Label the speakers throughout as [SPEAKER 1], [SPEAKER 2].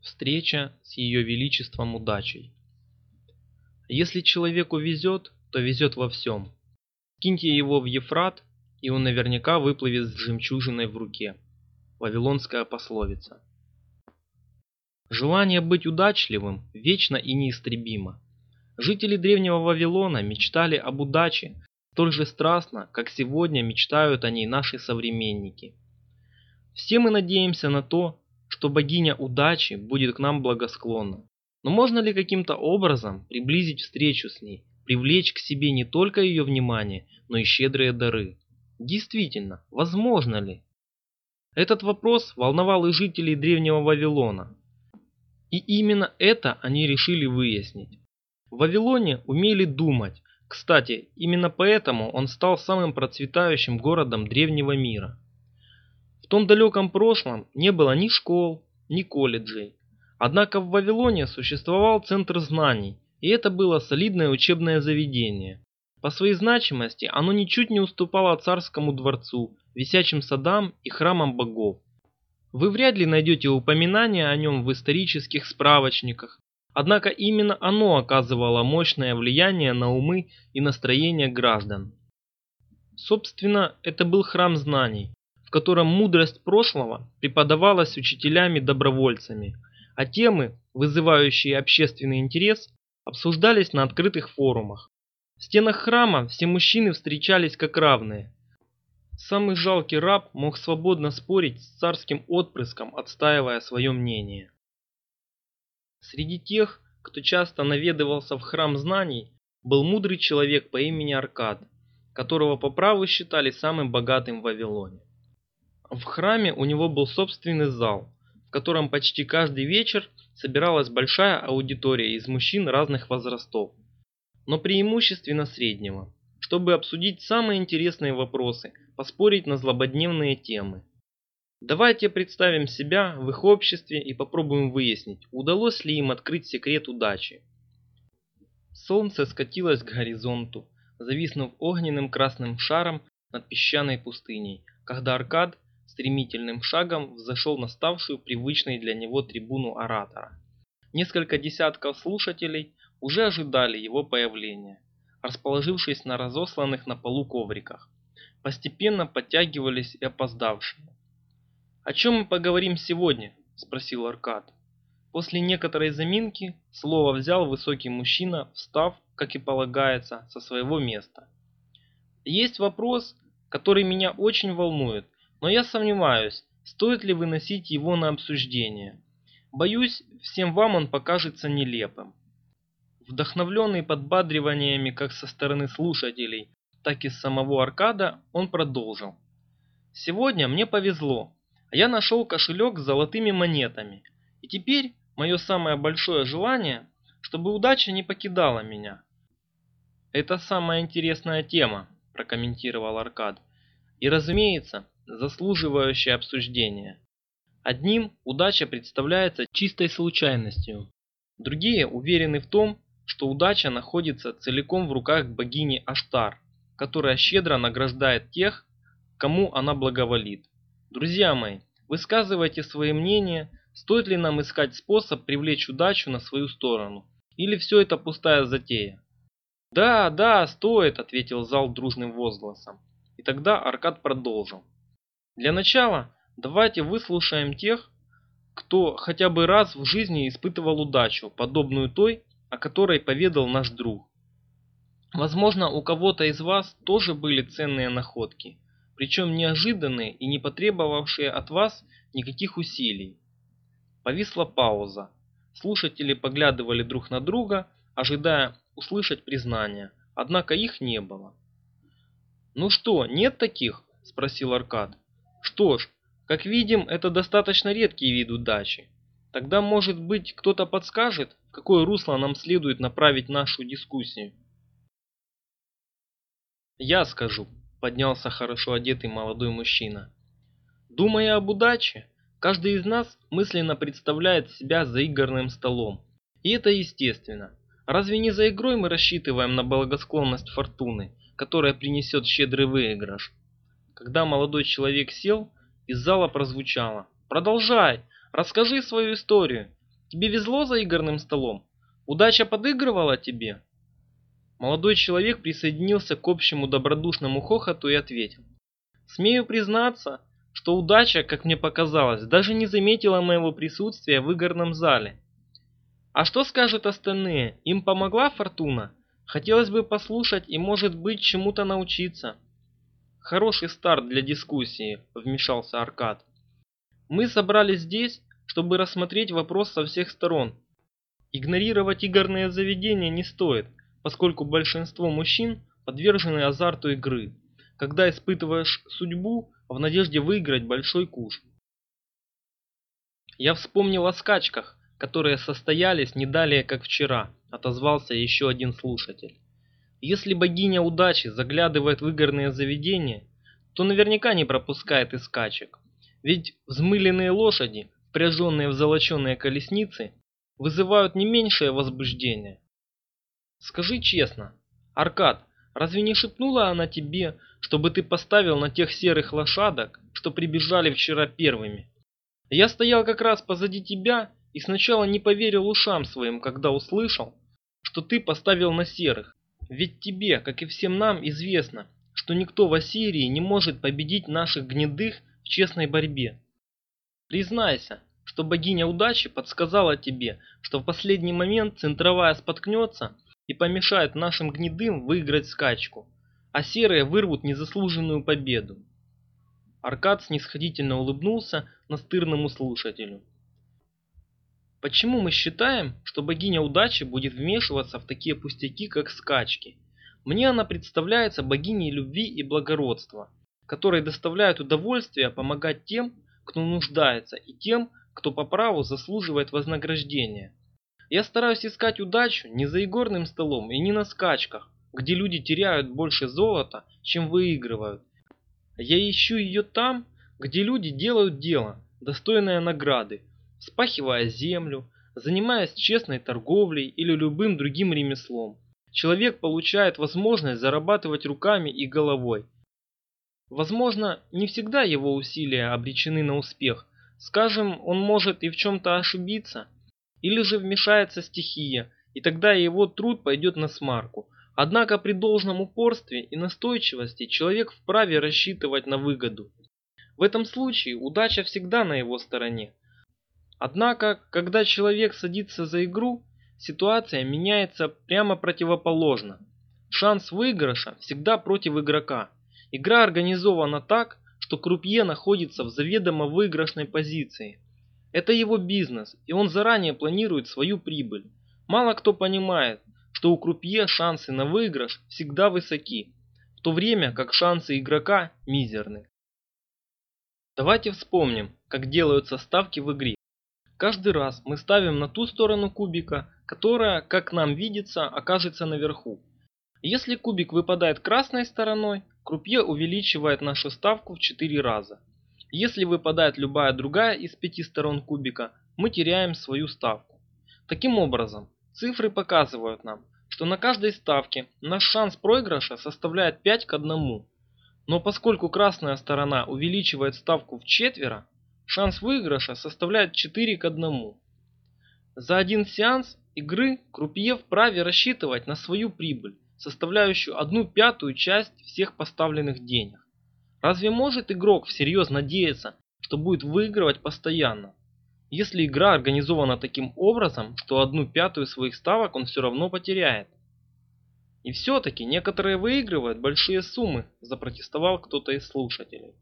[SPEAKER 1] Встреча с Ее Величеством удачей. Если человеку везет, то везет во всем. Киньте его в Ефрат, и он наверняка выплывет с жемчужиной в руке. Вавилонская пословица. Желание быть удачливым вечно и неистребимо. Жители древнего Вавилона мечтали об удаче столь же страстно, как сегодня мечтают о ней наши современники. Все мы надеемся на то, что богиня удачи будет к нам благосклонна. Но можно ли каким-то образом приблизить встречу с ней, привлечь к себе не только ее внимание, но и щедрые дары? Действительно, возможно ли? Этот вопрос волновал и жителей древнего Вавилона. И именно это они решили выяснить. В Вавилоне умели думать. Кстати, именно поэтому он стал самым процветающим городом древнего мира том далеком прошлом не было ни школ, ни колледжей. Однако в Вавилоне существовал центр знаний, и это было солидное учебное заведение. По своей значимости оно ничуть не уступало царскому дворцу, висячим садам и храмам богов. Вы вряд ли найдете упоминания о нем в исторических справочниках, однако именно оно оказывало мощное влияние на умы и настроение граждан. Собственно, это был храм знаний, в котором мудрость прошлого преподавалась учителями-добровольцами, а темы, вызывающие общественный интерес, обсуждались на открытых форумах. В стенах храма все мужчины встречались как равные. Самый жалкий раб мог свободно спорить с царским отпрыском, отстаивая свое мнение. Среди тех, кто часто наведывался в храм знаний, был мудрый человек по имени Аркад, которого по праву считали самым богатым в Вавилоне. В храме у него был собственный зал, в котором почти каждый вечер собиралась большая аудитория из мужчин разных возрастов, но преимущественно среднего, чтобы обсудить самые интересные вопросы, поспорить на злободневные темы. Давайте представим себя в их обществе и попробуем выяснить, удалось ли им открыть секрет удачи. Солнце скатилось к горизонту, зависнув огненным красным шаром над песчаной пустыней, когда Аркад стремительным шагом взошел на ставшую привычной для него трибуну оратора. Несколько десятков слушателей уже ожидали его появления, расположившись на разосланных на полу ковриках. Постепенно подтягивались и опоздавшие. «О чем мы поговорим сегодня?» – спросил Аркад. После некоторой заминки слово взял высокий мужчина, встав, как и полагается, со своего места. «Есть вопрос, который меня очень волнует но я сомневаюсь, стоит ли выносить его на обсуждение. Боюсь, всем вам он покажется нелепым. Вдохновленный подбадриваниями как со стороны слушателей, так и с самого Аркада, он продолжил. «Сегодня мне повезло. Я нашел кошелек с золотыми монетами. И теперь мое самое большое желание, чтобы удача не покидала меня». «Это самая интересная тема», – прокомментировал Аркад. «И разумеется, заслуживающее обсуждения. Одним удача представляется чистой случайностью, другие уверены в том, что удача находится целиком в руках богини Аштар, которая щедро награждает тех, кому она благоволит. Друзья мои, высказывайте свои мнения, стоит ли нам искать способ привлечь удачу на свою сторону, или все это пустая затея. «Да, да, стоит», — ответил зал дружным возгласом. И тогда Аркад продолжил. Для начала давайте выслушаем тех, кто хотя бы раз в жизни испытывал удачу, подобную той, о которой поведал наш друг. Возможно, у кого-то из вас тоже были ценные находки, причем неожиданные и не потребовавшие от вас никаких усилий. Повисла пауза. Слушатели поглядывали друг на друга, ожидая услышать признание, однако их не было. «Ну что, нет таких?» – спросил Аркад. Что ж, как видим, это достаточно редкий вид удачи. Тогда, может быть, кто-то подскажет, в какое русло нам следует направить нашу дискуссию. Я скажу, поднялся хорошо одетый молодой мужчина. Думая об удаче, каждый из нас мысленно представляет себя за игорным столом. И это естественно. Разве не за игрой мы рассчитываем на благосклонность фортуны, которая принесет щедрый выигрыш? Когда молодой человек сел, из зала прозвучало «Продолжай! Расскажи свою историю!» Тебе везло за игорным столом? Удача подыгрывала тебе?» Молодой человек присоединился к общему добродушному хохоту и ответил. «Смею признаться, что удача, как мне показалось, даже не заметила моего присутствия в игорном зале. А что скажут остальные? Им помогла фортуна? Хотелось бы послушать и, может быть, чему-то научиться». «Хороший старт для дискуссии», — вмешался Аркад. «Мы собрались здесь, чтобы рассмотреть вопрос со всех сторон. Игнорировать игорные заведения не стоит, поскольку большинство мужчин подвержены азарту игры, когда испытываешь судьбу в надежде выиграть большой куш. Я вспомнил о скачках, которые состоялись не далее, как вчера, отозвался еще один слушатель. Если богиня удачи заглядывает в игорные заведения, то наверняка не пропускает и скачек. Ведь взмыленные лошади впряженные в золоченые колесницы, вызывают не меньшее возбуждение. Скажи честно, Аркад, разве не шепнула она тебе, чтобы ты поставил на тех серых лошадок, что прибежали вчера первыми? Я стоял как раз позади тебя и сначала не поверил ушам своим, когда услышал, что ты поставил на серых. Ведь тебе, как и всем нам, известно, что никто в Ассирии не может победить наших гнедых в честной борьбе. Признайся, что богиня удачи подсказала тебе, что в последний момент центровая споткнется и помешает нашим гнедым выиграть скачку, а серые вырвут незаслуженную победу. Аркад снисходительно улыбнулся настырному слушателю. Почему мы считаем, что богиня удачи будет вмешиваться в такие пустяки, как скачки? Мне она представляется богиней любви и благородства, которой доставляет удовольствие помогать тем, кто нуждается, и тем, кто по праву заслуживает вознаграждения. Я стараюсь искать удачу не за игорным столом и не на скачках, где люди теряют больше золота, чем выигрывают. Я ищу ее там, где люди делают дело, достойное награды, спахивая землю, занимаясь честной торговлей или любым другим ремеслом. Человек получает возможность зарабатывать руками и головой, Возможно, не всегда его усилия обречены на успех. Скажем, он может и в чем-то ошибиться. Или же вмешается стихия, и тогда его труд пойдет на смарку. Однако при должном упорстве и настойчивости человек вправе рассчитывать на выгоду. В этом случае удача всегда на его стороне. Однако, когда человек садится за игру, ситуация меняется прямо противоположно. Шанс выигрыша всегда против игрока. Игра организована так, что крупье находится в заведомо выигрышной позиции. Это его бизнес, и он заранее планирует свою прибыль. Мало кто понимает, что у крупье шансы на выигрыш всегда высоки, в то время как шансы игрока мизерны. Давайте вспомним, как делаются ставки в игре. Каждый раз мы ставим на ту сторону кубика, которая, как нам видится, окажется наверху. Если кубик выпадает красной стороной, крупье увеличивает нашу ставку в 4 раза. Если выпадает любая другая из пяти сторон кубика, мы теряем свою ставку. Таким образом, цифры показывают нам, что на каждой ставке наш шанс проигрыша составляет 5 к 1. Но поскольку красная сторона увеличивает ставку в четверо, шанс выигрыша составляет 4 к 1. За один сеанс игры крупье вправе рассчитывать на свою прибыль составляющую одну пятую часть всех поставленных денег. Разве может игрок всерьез надеяться, что будет выигрывать постоянно? Если игра организована таким образом, что одну пятую своих ставок он все равно потеряет. И все-таки некоторые выигрывают большие суммы, запротестовал кто-то из слушателей.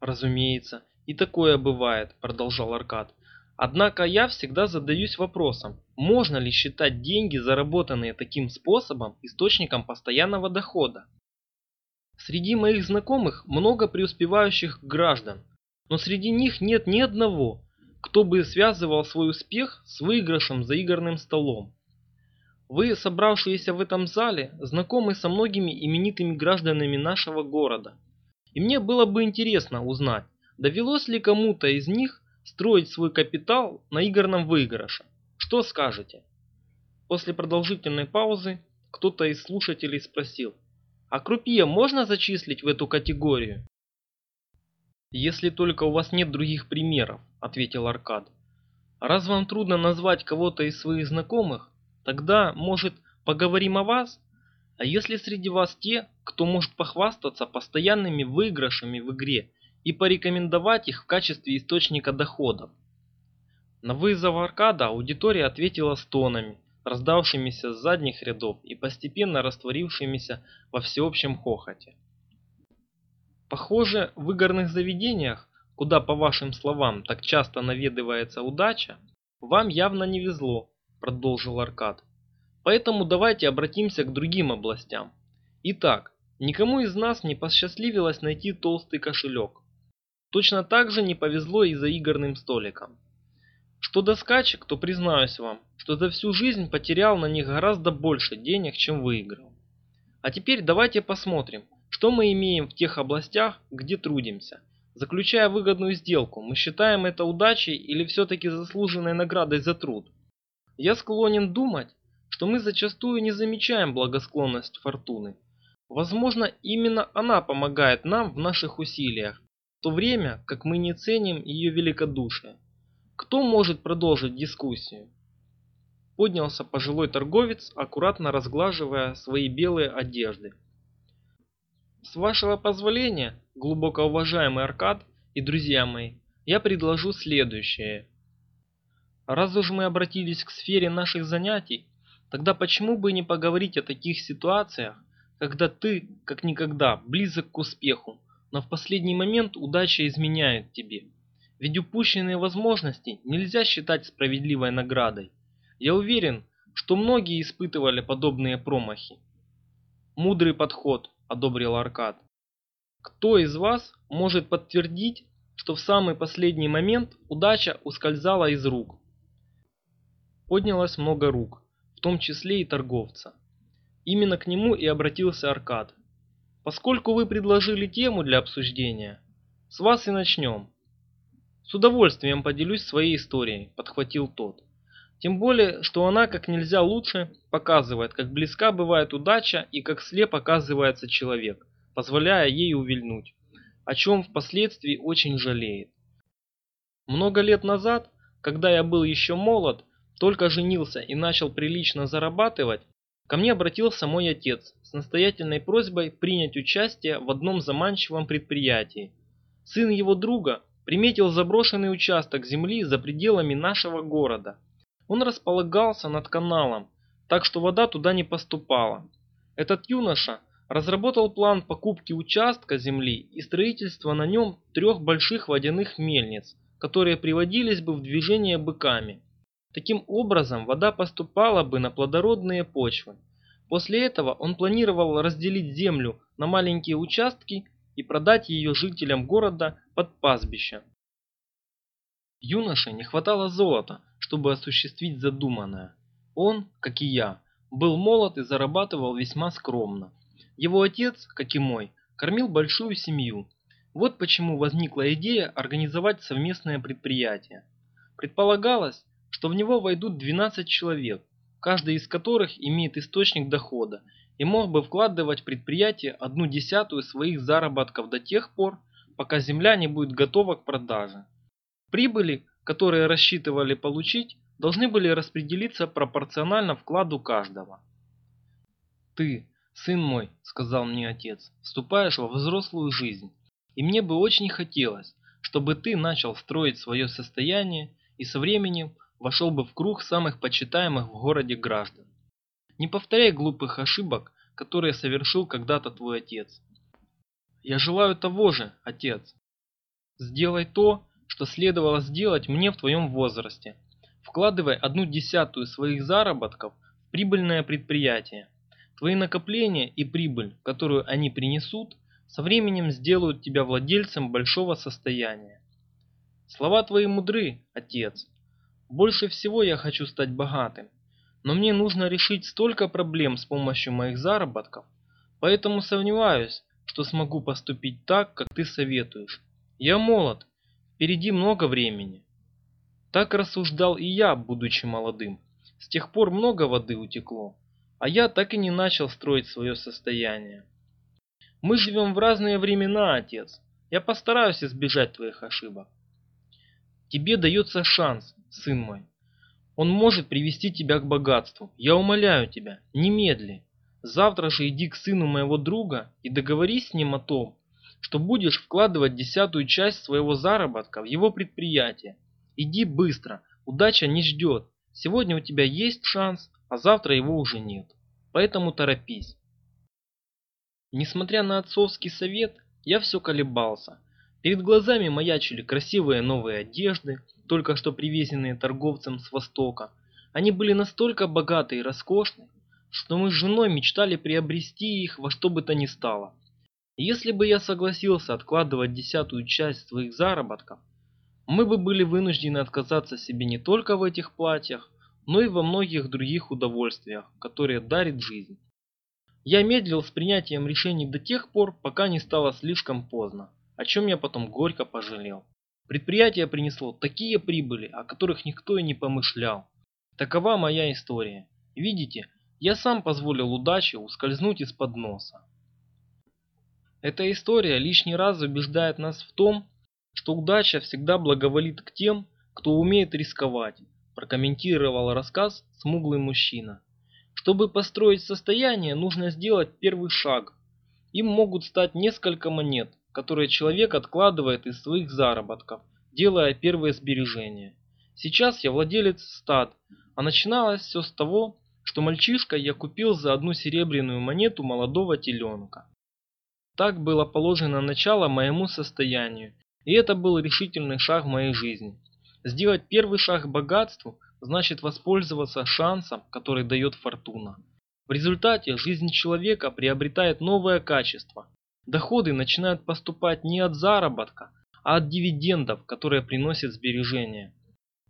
[SPEAKER 1] Разумеется, и такое бывает, продолжал Аркад. Однако я всегда задаюсь вопросом, можно ли считать деньги, заработанные таким способом, источником постоянного дохода? Среди моих знакомых много преуспевающих граждан, но среди них нет ни одного, кто бы связывал свой успех с выигрышем за игорным столом. Вы, собравшиеся в этом зале, знакомы со многими именитыми гражданами нашего города. И мне было бы интересно узнать, довелось ли кому-то из них строить свой капитал на игорном выигрыше. Что скажете? После продолжительной паузы кто-то из слушателей спросил, а крупье можно зачислить в эту категорию? Если только у вас нет других примеров, ответил Аркад. Раз вам трудно назвать кого-то из своих знакомых, тогда, может, поговорим о вас? А если среди вас те, кто может похвастаться постоянными выигрышами в игре и порекомендовать их в качестве источника доходов? На вызов аркада аудитория ответила стонами, раздавшимися с задних рядов и постепенно растворившимися во всеобщем хохоте. Похоже, в игорных заведениях, куда, по вашим словам, так часто наведывается удача, вам явно не везло, продолжил Аркад. Поэтому давайте обратимся к другим областям. Итак, никому из нас не посчастливилось найти толстый кошелек. Точно так же не повезло и за игорным столиком. Что до скачек, то признаюсь вам, что за всю жизнь потерял на них гораздо больше денег, чем выиграл. А теперь давайте посмотрим, что мы имеем в тех областях, где трудимся. Заключая выгодную сделку, мы считаем это удачей или все-таки заслуженной наградой за труд? Я склонен думать, что мы зачастую не замечаем благосклонность фортуны. Возможно, именно она помогает нам в наших усилиях, то время как мы не ценим ее великодушие. Кто может продолжить дискуссию? Поднялся пожилой торговец, аккуратно разглаживая свои белые одежды. С вашего позволения, глубоко уважаемый Аркад и друзья мои, я предложу следующее. Раз уж мы обратились к сфере наших занятий, тогда почему бы не поговорить о таких ситуациях, когда ты, как никогда, близок к успеху, но в последний момент удача изменяет тебе. Ведь упущенные возможности нельзя считать справедливой наградой. Я уверен, что многие испытывали подобные промахи. Мудрый подход, одобрил Аркад. Кто из вас может подтвердить, что в самый последний момент удача ускользала из рук? Поднялось много рук, в том числе и торговца. Именно к нему и обратился Аркад. Поскольку вы предложили тему для обсуждения, с вас и начнем. «С удовольствием поделюсь своей историей», – подхватил тот. Тем более, что она как нельзя лучше показывает, как близка бывает удача и как слеп оказывается человек, позволяя ей увильнуть, о чем впоследствии очень жалеет. Много лет назад, когда я был еще молод, только женился и начал прилично зарабатывать, ко мне обратился мой отец с настоятельной просьбой принять участие в одном заманчивом предприятии. Сын его друга приметил заброшенный участок земли за пределами нашего города. Он располагался над каналом, так что вода туда не поступала. Этот юноша разработал план покупки участка земли и строительства на нем трех больших водяных мельниц, которые приводились бы в движение быками. Таким образом, вода поступала бы на плодородные почвы. После этого он планировал разделить землю на маленькие участки и продать ее жителям города под пастбище. Юноше не хватало золота, чтобы осуществить задуманное. Он, как и я, был молод и зарабатывал весьма скромно. Его отец, как и мой, кормил большую семью. Вот почему возникла идея организовать совместное предприятие. Предполагалось, что в него войдут 12 человек, каждый из которых имеет источник дохода и мог бы вкладывать в предприятие одну десятую своих заработков до тех пор, пока земля не будет готова к продаже. Прибыли, которые рассчитывали получить, должны были распределиться пропорционально вкладу каждого. «Ты, сын мой, — сказал мне отец, — вступаешь во взрослую жизнь, и мне бы очень хотелось, чтобы ты начал строить свое состояние и со временем вошел бы в круг самых почитаемых в городе граждан. Не повторяй глупых ошибок, которые совершил когда-то твой отец. Я желаю того же, отец. Сделай то, что следовало сделать мне в твоем возрасте. Вкладывай одну десятую своих заработков в прибыльное предприятие. Твои накопления и прибыль, которую они принесут, со временем сделают тебя владельцем большого состояния. Слова твои мудры, отец. Больше всего я хочу стать богатым но мне нужно решить столько проблем с помощью моих заработков, поэтому сомневаюсь, что смогу поступить так, как ты советуешь. Я молод, впереди много времени. Так рассуждал и я, будучи молодым. С тех пор много воды утекло, а я так и не начал строить свое состояние. Мы живем в разные времена, отец. Я постараюсь избежать твоих ошибок. Тебе дается шанс, сын мой. Он может привести тебя к богатству. Я умоляю тебя, немедли. Завтра же иди к сыну моего друга и договорись с ним о том, что будешь вкладывать десятую часть своего заработка в его предприятие. Иди быстро, удача не ждет. Сегодня у тебя есть шанс, а завтра его уже нет. Поэтому торопись. Несмотря на отцовский совет, я все колебался. Перед глазами маячили красивые новые одежды, только что привезенные торговцем с Востока. Они были настолько богаты и роскошны, что мы с женой мечтали приобрести их во что бы то ни стало. Если бы я согласился откладывать десятую часть своих заработков, мы бы были вынуждены отказаться себе не только в этих платьях, но и во многих других удовольствиях, которые дарит жизнь. Я медлил с принятием решений до тех пор, пока не стало слишком поздно, о чем я потом горько пожалел. Предприятие принесло такие прибыли, о которых никто и не помышлял. Такова моя история. Видите, я сам позволил удаче ускользнуть из-под носа. Эта история лишний раз убеждает нас в том, что удача всегда благоволит к тем, кто умеет рисковать, прокомментировал рассказ смуглый мужчина. Чтобы построить состояние, нужно сделать первый шаг. Им могут стать несколько монет, которые человек откладывает из своих заработков, делая первые сбережения. Сейчас я владелец стад, а начиналось все с того, что мальчишка я купил за одну серебряную монету молодого теленка. Так было положено начало моему состоянию, и это был решительный шаг в моей жизни. Сделать первый шаг к богатству значит воспользоваться шансом, который дает фортуна. В результате жизнь человека приобретает новое качество. Доходы начинают поступать не от заработка, а от дивидендов, которые приносят сбережения.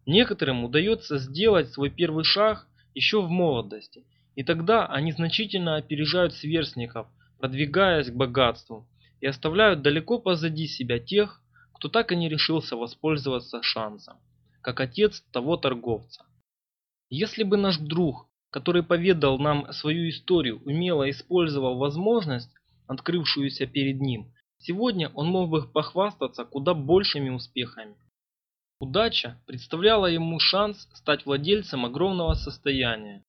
[SPEAKER 1] Некоторым удается сделать свой первый шаг еще в молодости, и тогда они значительно опережают сверстников, продвигаясь к богатству, и оставляют далеко позади себя тех, кто так и не решился воспользоваться шансом, как отец того торговца. Если бы наш друг, который поведал нам свою историю, умело использовал возможность, открывшуюся перед ним, сегодня он мог бы похвастаться куда большими успехами. Удача представляла ему шанс стать владельцем огромного состояния.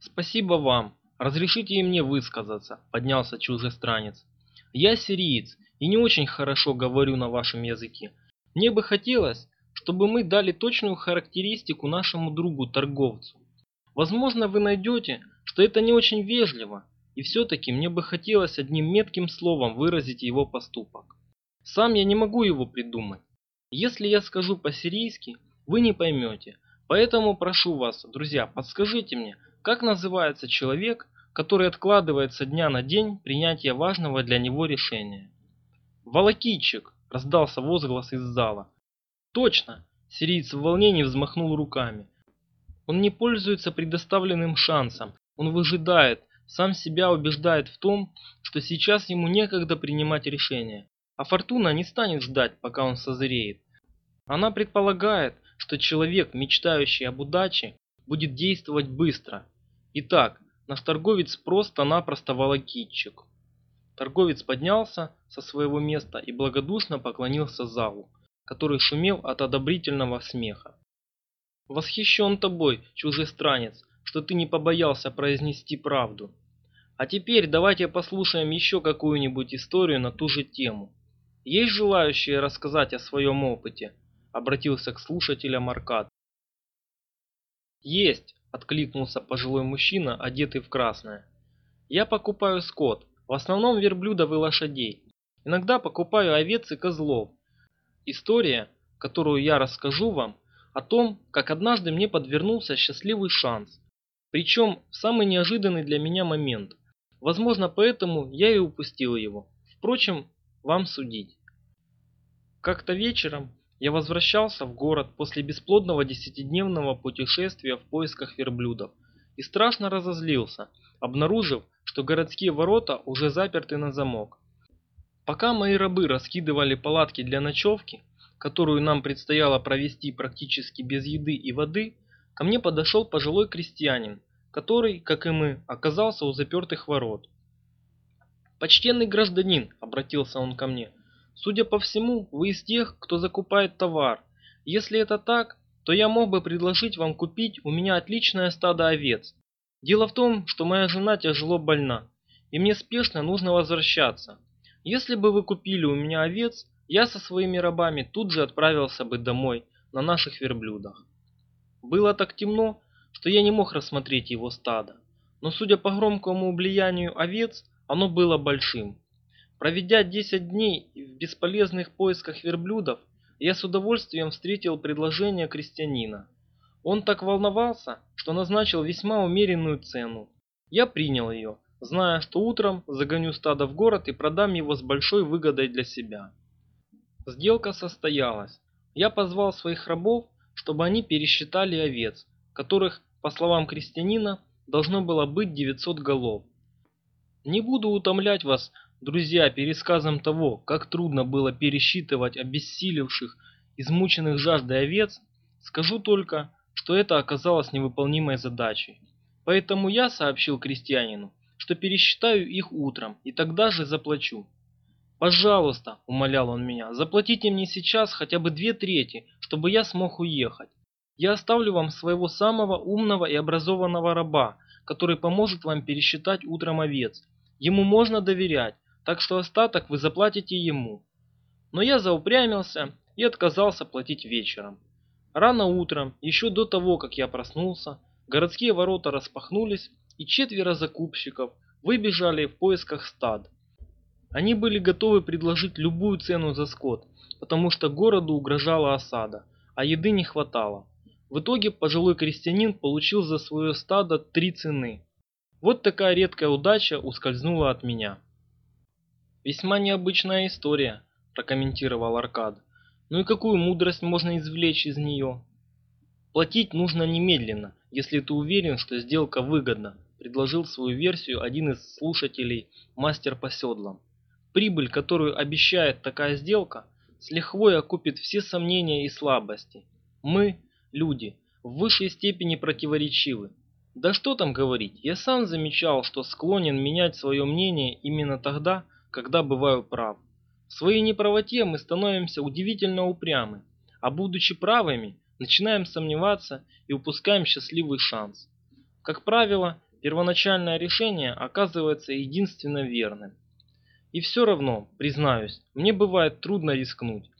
[SPEAKER 1] «Спасибо вам», «Разрешите и мне высказаться», — поднялся чужестранец. «Я сириец и не очень хорошо говорю на вашем языке. Мне бы хотелось, чтобы мы дали точную характеристику нашему другу-торговцу. Возможно, вы найдете, что это не очень вежливо, и все-таки мне бы хотелось одним метким словом выразить его поступок. Сам я не могу его придумать. Если я скажу по-сирийски, вы не поймете. Поэтому прошу вас, друзья, подскажите мне, как называется человек, который откладывает со дня на день принятие важного для него решения. «Волокитчик!» – раздался возглас из зала. «Точно!» – сириец в волнении взмахнул руками. Он не пользуется предоставленным шансом, он выжидает, сам себя убеждает в том, что сейчас ему некогда принимать решения, а фортуна не станет ждать, пока он созреет. Она предполагает, что человек, мечтающий об удаче, будет действовать быстро. Итак, Наш торговец просто-напросто волокитчик. Торговец поднялся со своего места и благодушно поклонился залу, который шумел от одобрительного смеха. «Восхищен тобой, чужестранец, что ты не побоялся произнести правду. А теперь давайте послушаем еще какую-нибудь историю на ту же тему. Есть желающие рассказать о своем опыте?» Обратился к слушателям Аркад. «Есть!» откликнулся пожилой мужчина, одетый в красное. Я покупаю скот, в основном верблюдов и лошадей. Иногда покупаю овец и козлов. История, которую я расскажу вам, о том, как однажды мне подвернулся счастливый шанс. Причем в самый неожиданный для меня момент. Возможно, поэтому я и упустил его. Впрочем, вам судить. Как-то вечером я возвращался в город после бесплодного десятидневного путешествия в поисках верблюдов и страшно разозлился, обнаружив, что городские ворота уже заперты на замок. Пока мои рабы раскидывали палатки для ночевки, которую нам предстояло провести практически без еды и воды, ко мне подошел пожилой крестьянин, который, как и мы, оказался у запертых ворот. «Почтенный гражданин», — обратился он ко мне, — Судя по всему, вы из тех, кто закупает товар. Если это так, то я мог бы предложить вам купить у меня отличное стадо овец. Дело в том, что моя жена тяжело больна, и мне спешно нужно возвращаться. Если бы вы купили у меня овец, я со своими рабами тут же отправился бы домой на наших верблюдах. Было так темно, что я не мог рассмотреть его стадо, но судя по громкому влиянию овец, оно было большим. Проведя 10 дней в бесполезных поисках верблюдов, я с удовольствием встретил предложение крестьянина. Он так волновался, что назначил весьма умеренную цену. Я принял ее, зная, что утром загоню стадо в город и продам его с большой выгодой для себя. Сделка состоялась. Я позвал своих рабов, чтобы они пересчитали овец, которых, по словам крестьянина, должно было быть 900 голов. Не буду утомлять вас, друзья, пересказом того, как трудно было пересчитывать обессилевших, измученных жаждой овец, скажу только, что это оказалось невыполнимой задачей. Поэтому я сообщил крестьянину, что пересчитаю их утром и тогда же заплачу. «Пожалуйста», – умолял он меня, – «заплатите мне сейчас хотя бы две трети, чтобы я смог уехать. Я оставлю вам своего самого умного и образованного раба, который поможет вам пересчитать утром овец. Ему можно доверять, так что остаток вы заплатите ему». Но я заупрямился и отказался платить вечером. Рано утром, еще до того, как я проснулся, городские ворота распахнулись, и четверо закупщиков выбежали в поисках стад. Они были готовы предложить любую цену за скот, потому что городу угрожала осада, а еды не хватало. В итоге пожилой крестьянин получил за свое стадо три цены. Вот такая редкая удача ускользнула от меня. «Весьма необычная история», – прокомментировал Аркад. «Ну и какую мудрость можно извлечь из нее?» «Платить нужно немедленно, если ты уверен, что сделка выгодна», – предложил свою версию один из слушателей, мастер по седлам. Прибыль, которую обещает такая сделка, с лихвой окупит все сомнения и слабости. Мы, люди, в высшей степени противоречивы. Да что там говорить, я сам замечал, что склонен менять свое мнение именно тогда, когда бываю прав. В своей неправоте мы становимся удивительно упрямы, а будучи правыми, начинаем сомневаться и упускаем счастливый шанс. Как правило, первоначальное решение оказывается единственно верным. И все равно, признаюсь, мне бывает трудно рискнуть.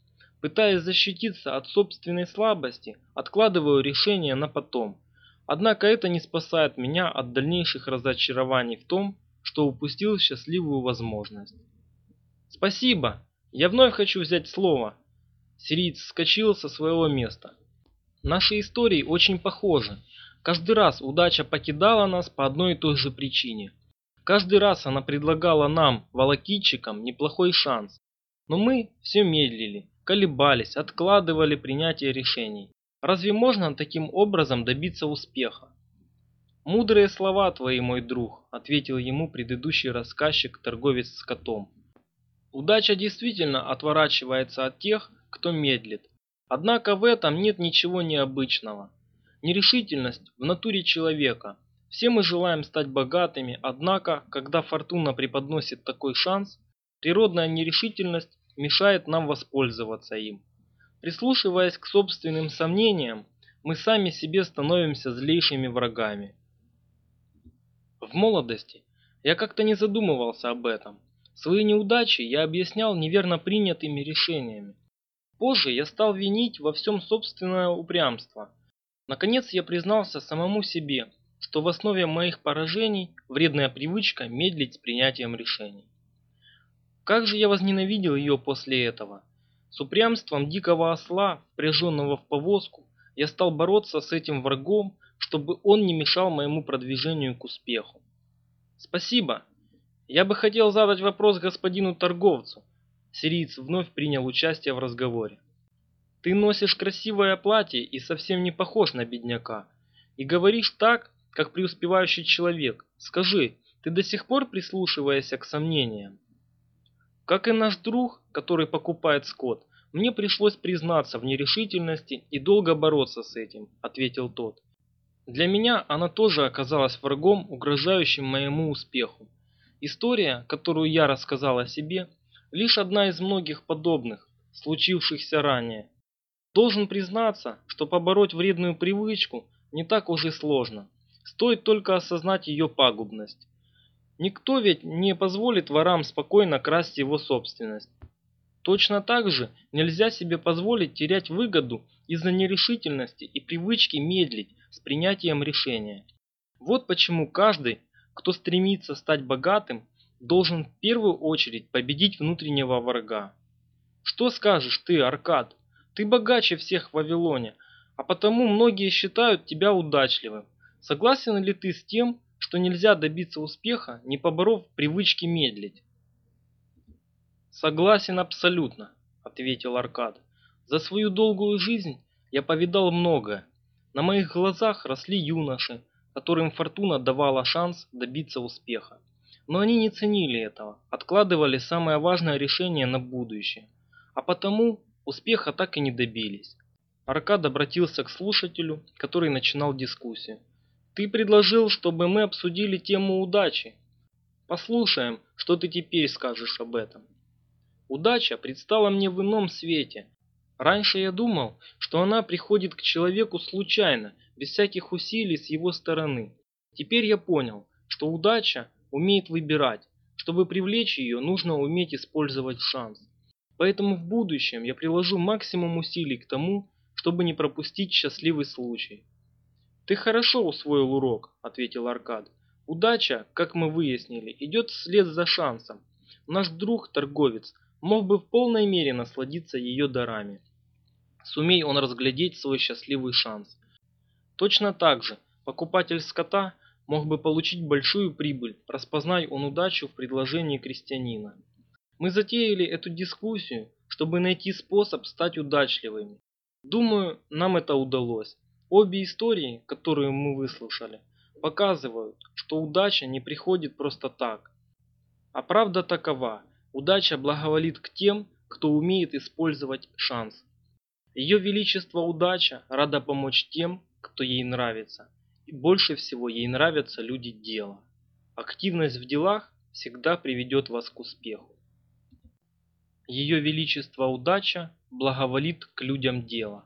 [SPEAKER 1] Пытаясь защититься от собственной слабости, откладываю решение на потом. Однако это не спасает меня от дальнейших разочарований в том, что упустил счастливую возможность. «Спасибо! Я вновь хочу взять слово!» Сириец вскочил со своего места. «Наши истории очень похожи. Каждый раз удача покидала нас по одной и той же причине – Каждый раз она предлагала нам, волокитчикам, неплохой шанс. Но мы все медлили, колебались, откладывали принятие решений. Разве можно таким образом добиться успеха? «Мудрые слова твои, мой друг», — ответил ему предыдущий рассказчик, торговец с котом. «Удача действительно отворачивается от тех, кто медлит. Однако в этом нет ничего необычного. Нерешительность в натуре человека, все мы желаем стать богатыми, однако, когда фортуна преподносит такой шанс, природная нерешительность мешает нам воспользоваться им. Прислушиваясь к собственным сомнениям, мы сами себе становимся злейшими врагами. В молодости я как-то не задумывался об этом. Свои неудачи я объяснял неверно принятыми решениями. Позже я стал винить во всем собственное упрямство. Наконец я признался самому себе – что в основе моих поражений вредная привычка медлить с принятием решений. Как же я возненавидел ее после этого. С упрямством дикого осла, впряженного в повозку, я стал бороться с этим врагом, чтобы он не мешал моему продвижению к успеху. Спасибо. Я бы хотел задать вопрос господину торговцу. Сириец вновь принял участие в разговоре. Ты носишь красивое платье и совсем не похож на бедняка. И говоришь так, как преуспевающий человек. Скажи, ты до сих пор прислушиваешься к сомнениям? Как и наш друг, который покупает скот, мне пришлось признаться в нерешительности и долго бороться с этим, ответил тот. Для меня она тоже оказалась врагом, угрожающим моему успеху. История, которую я рассказал о себе, лишь одна из многих подобных, случившихся ранее. Должен признаться, что побороть вредную привычку не так уж и сложно. Стоит только осознать ее пагубность. Никто ведь не позволит ворам спокойно красть его собственность. Точно так же нельзя себе позволить терять выгоду из-за нерешительности и привычки медлить с принятием решения. Вот почему каждый, кто стремится стать богатым, должен в первую очередь победить внутреннего врага. Что скажешь ты, Аркад? Ты богаче всех в Вавилоне, а потому многие считают тебя удачливым. Согласен ли ты с тем, что нельзя добиться успеха, не поборов привычки медлить?
[SPEAKER 2] Согласен абсолютно, ответил Аркад. За свою долгую жизнь я повидал многое. На моих глазах росли юноши, которым фортуна давала шанс добиться успеха. Но они не ценили этого, откладывали самое важное решение на будущее. А потому успеха так и не добились. Аркад обратился к слушателю, который начинал дискуссию. «Ты предложил, чтобы мы обсудили тему удачи. Послушаем, что ты теперь скажешь об этом». Удача предстала мне в ином свете. Раньше я думал, что она приходит к человеку случайно, без всяких усилий с его стороны. Теперь я понял, что удача умеет выбирать. Чтобы привлечь ее, нужно уметь использовать шанс. Поэтому в будущем я приложу максимум усилий к тому, чтобы не пропустить счастливый случай. «Ты хорошо усвоил урок», — ответил Аркад. «Удача, как мы выяснили, идет вслед за шансом. Наш друг-торговец мог бы в полной мере насладиться ее дарами. Сумей он разглядеть свой счастливый шанс. Точно так же покупатель скота мог бы получить большую прибыль, распознай он удачу в предложении крестьянина. Мы затеяли эту дискуссию, чтобы найти способ стать удачливыми. Думаю, нам это удалось. Обе истории, которые мы выслушали, показывают, что удача не приходит просто так. А правда такова, удача благоволит к тем, кто умеет использовать шанс. Ее Величество удача рада помочь тем, кто ей нравится. И больше всего ей нравятся люди дела. Активность в делах всегда приведет вас к успеху. Ее Величество удача благоволит к людям дела.